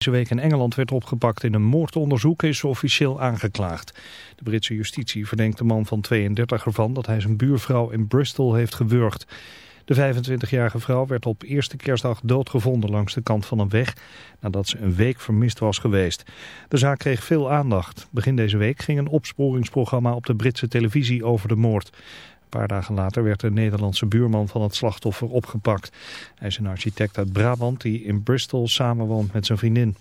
Deze week in Engeland werd opgepakt in een moordonderzoek is officieel aangeklaagd. De Britse justitie verdenkt de man van 32 ervan dat hij zijn buurvrouw in Bristol heeft gewurgd. De 25-jarige vrouw werd op eerste kerstdag doodgevonden langs de kant van een weg nadat ze een week vermist was geweest. De zaak kreeg veel aandacht. Begin deze week ging een opsporingsprogramma op de Britse televisie over de moord. Een paar dagen later werd de Nederlandse buurman van het slachtoffer opgepakt. Hij is een architect uit Brabant die in Bristol samenwoont met zijn vriendin.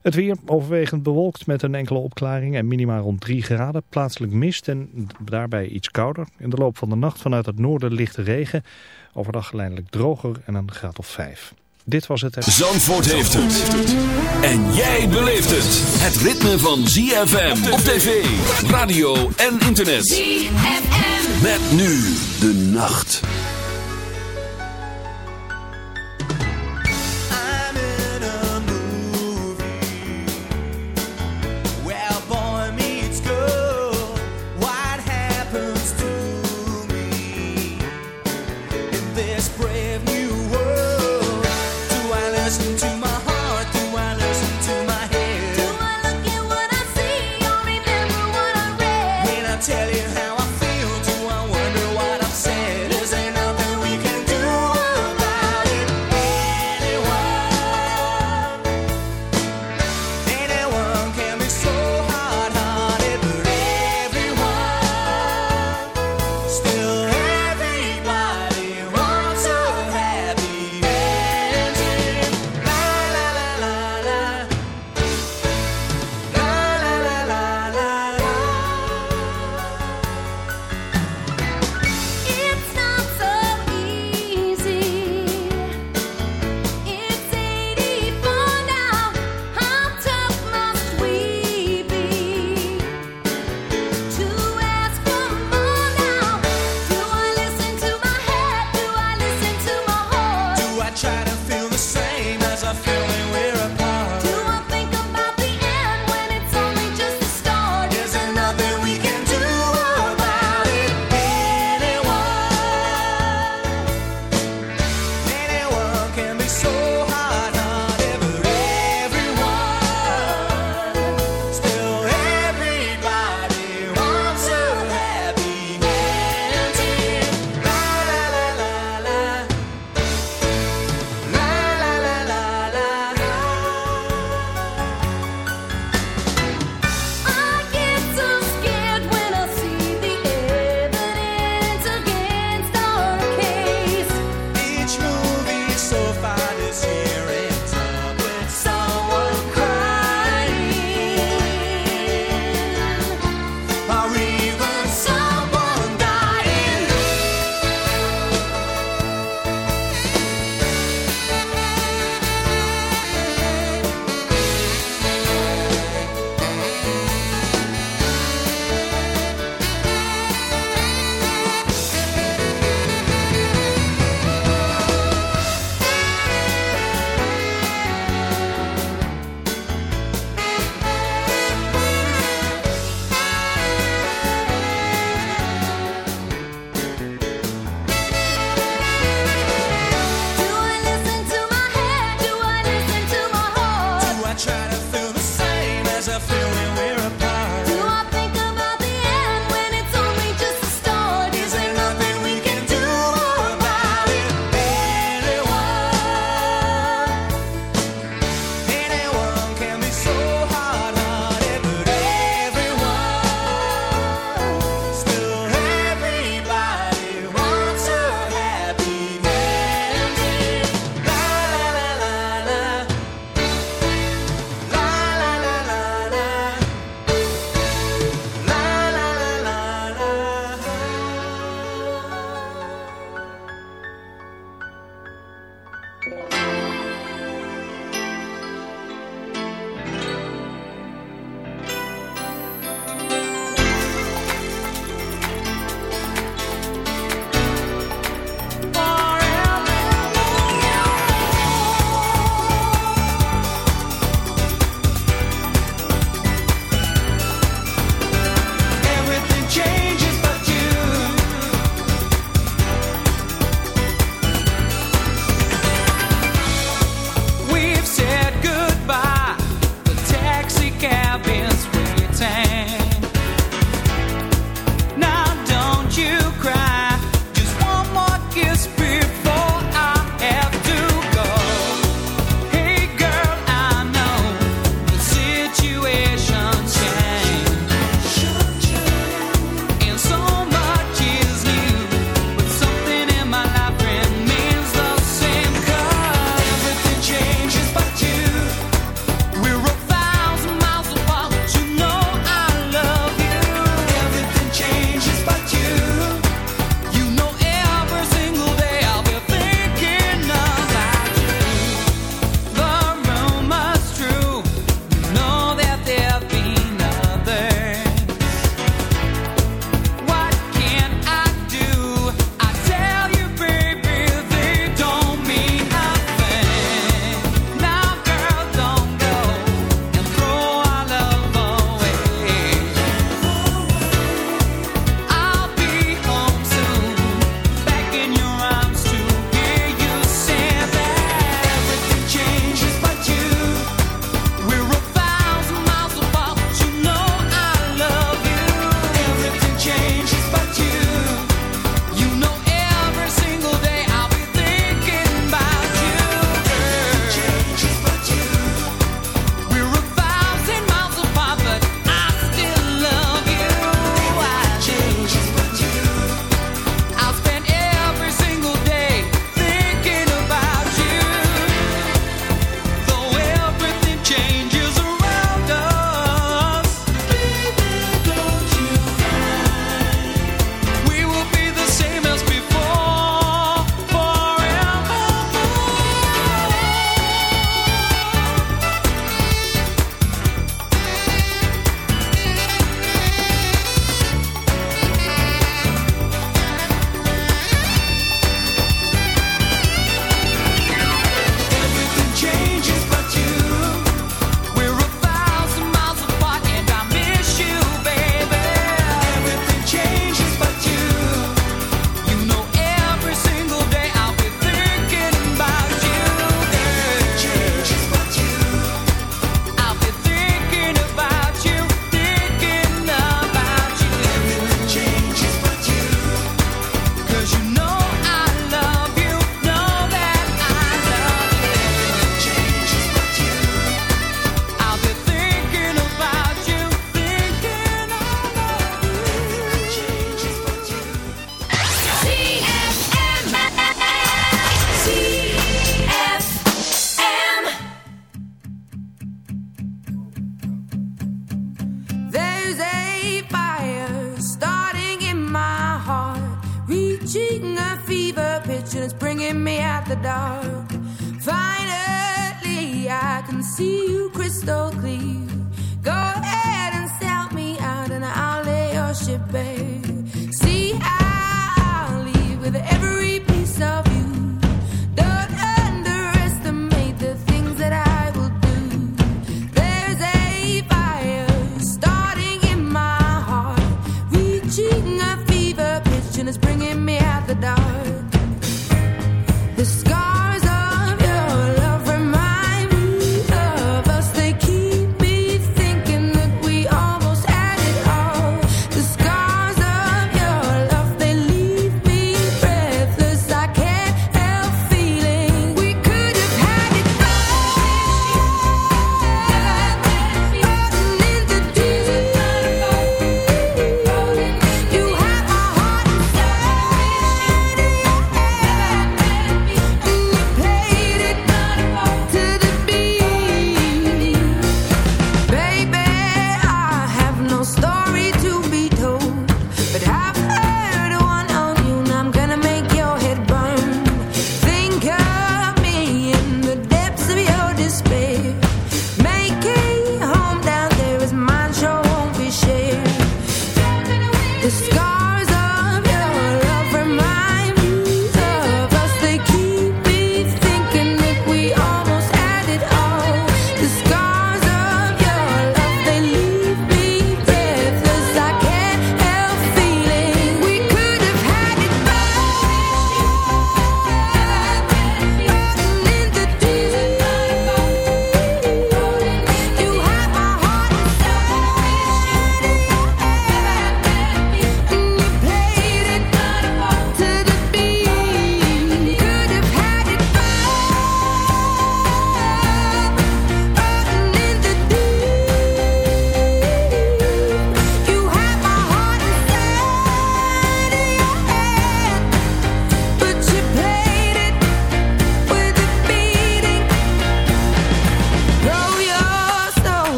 Het weer overwegend bewolkt met een enkele opklaring en minimaal rond 3 graden. Plaatselijk mist en daarbij iets kouder. In de loop van de nacht vanuit het noorden lichte regen. Overdag geleidelijk droger en een graad of 5. Dit was het... Zandvoort heeft het. En jij beleeft het. Het ritme van ZFM op tv, radio en internet. ZFM. Met nu de nacht.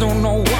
don't know why.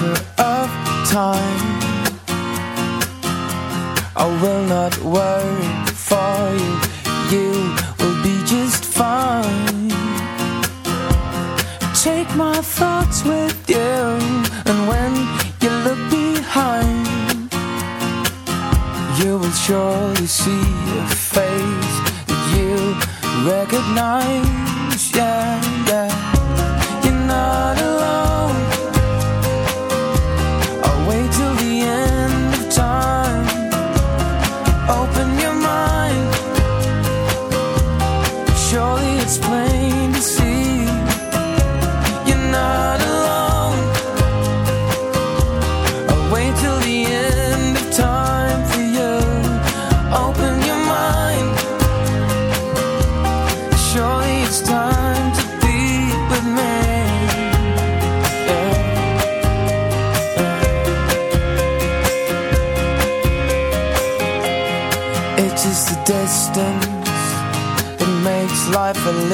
matter of time. I will not worry for you, you will be just fine. Take my thoughts with you, and when you look behind, you will surely see a face that you recognize. Yeah.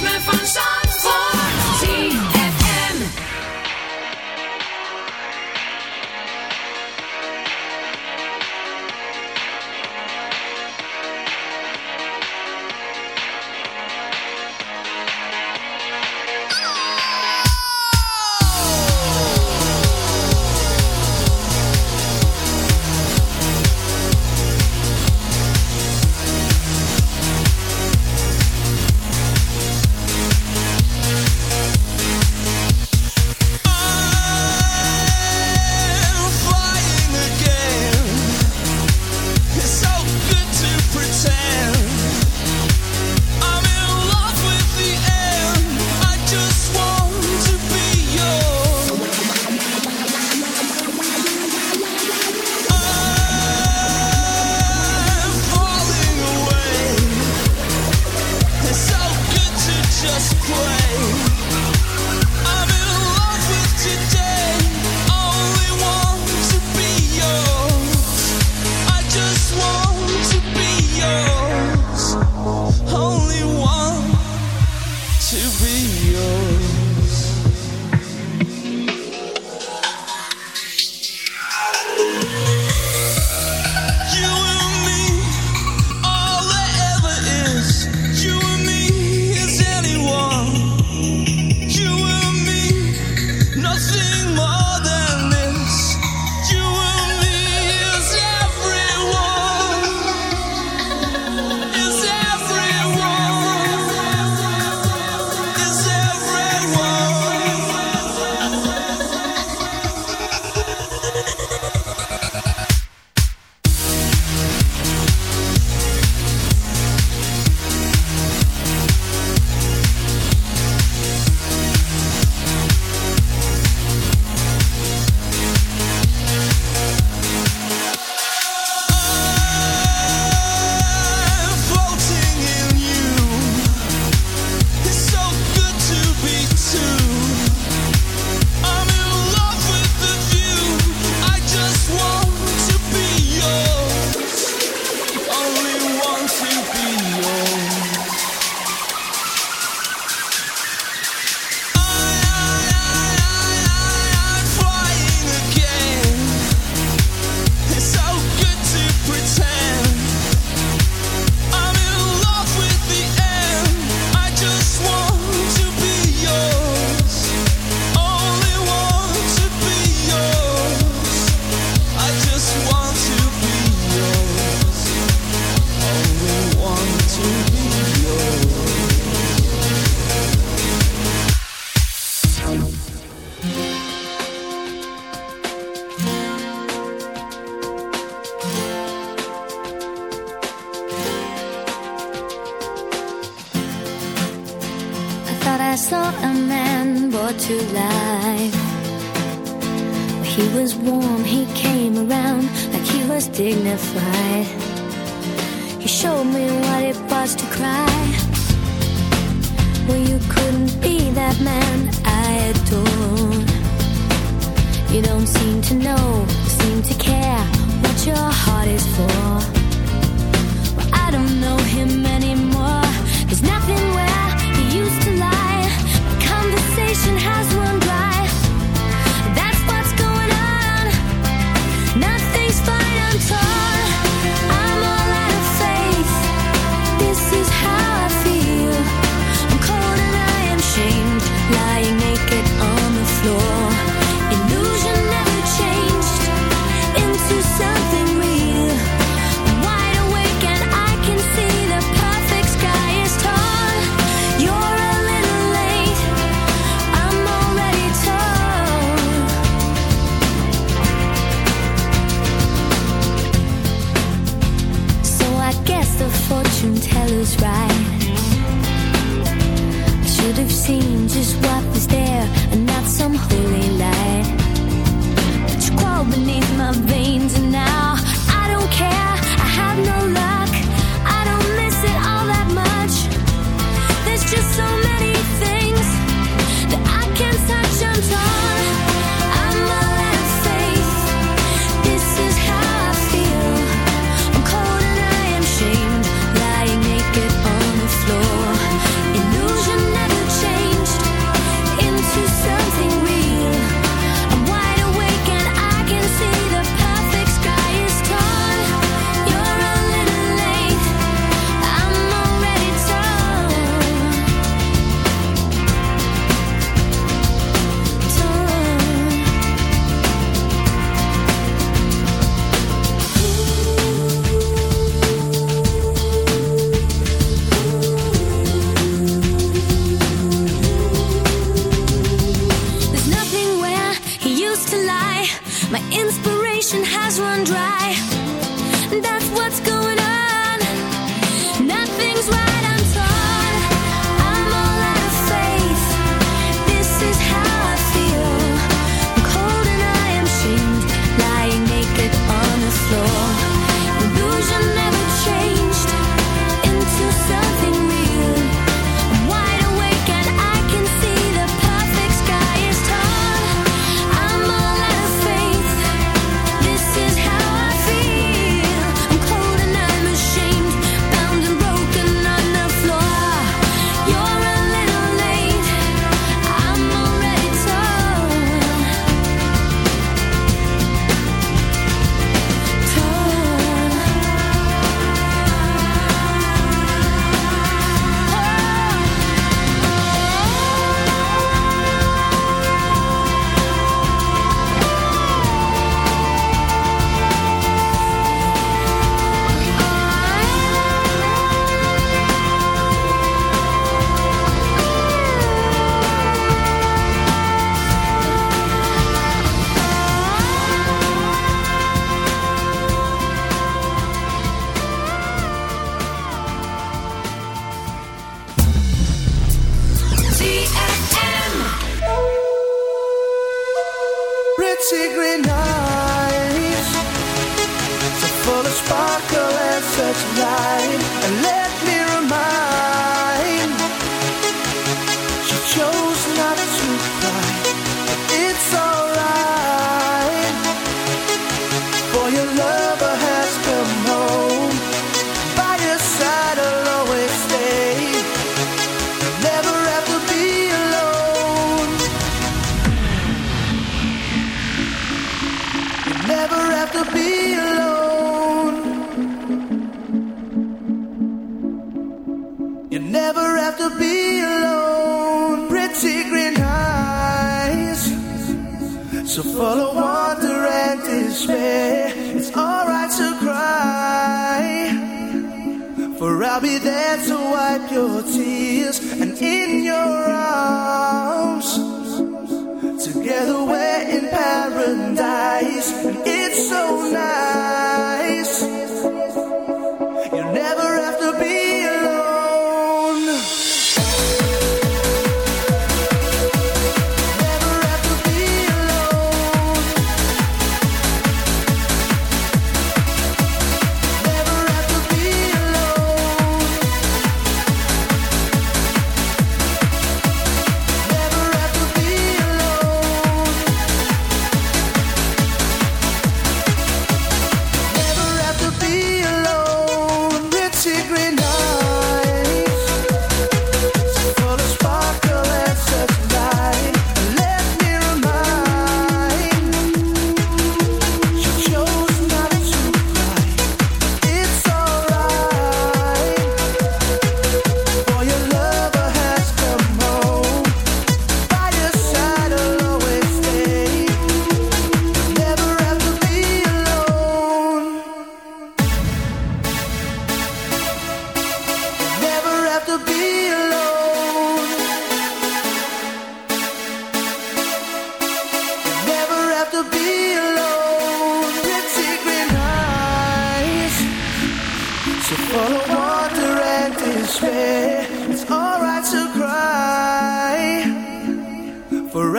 Ritme van Zandvoort. My inspiration has run dry. so nice.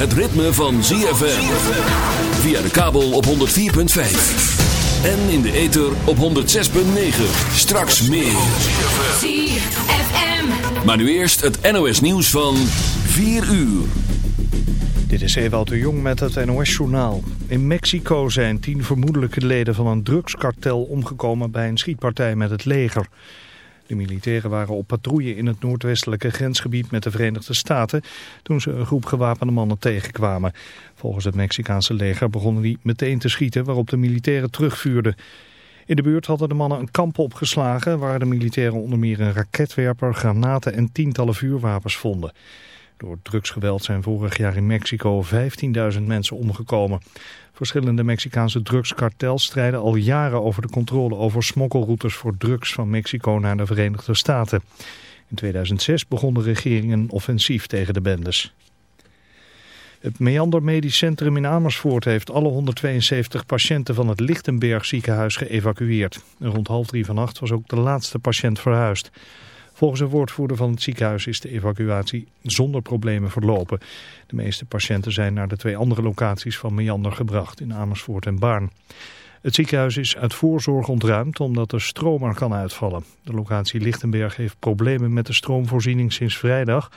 het ritme van ZFM. Via de kabel op 104.5. En in de ether op 106.9. Straks meer. ZFM. Maar nu eerst het NOS nieuws van 4 uur. Dit is Ewout de Jong met het NOS-journaal. In Mexico zijn tien vermoedelijke leden van een drugskartel omgekomen bij een schietpartij met het leger. De militairen waren op patrouille in het noordwestelijke grensgebied met de Verenigde Staten toen ze een groep gewapende mannen tegenkwamen. Volgens het Mexicaanse leger begonnen die meteen te schieten waarop de militairen terugvuurden. In de buurt hadden de mannen een kamp opgeslagen waar de militairen onder meer een raketwerper, granaten en tientallen vuurwapens vonden. Door drugsgeweld zijn vorig jaar in Mexico 15.000 mensen omgekomen. Verschillende Mexicaanse drugskartels strijden al jaren over de controle over smokkelroutes voor drugs van Mexico naar de Verenigde Staten. In 2006 begon de regering een offensief tegen de bendes. Het Meander Medisch Centrum in Amersfoort heeft alle 172 patiënten van het Lichtenberg ziekenhuis geëvacueerd. Rond half drie vannacht was ook de laatste patiënt verhuisd. Volgens een woordvoerder van het ziekenhuis is de evacuatie zonder problemen verlopen. De meeste patiënten zijn naar de twee andere locaties van Meander gebracht, in Amersfoort en Baarn. Het ziekenhuis is uit voorzorg ontruimd omdat de stroom er kan uitvallen. De locatie Lichtenberg heeft problemen met de stroomvoorziening sinds vrijdag.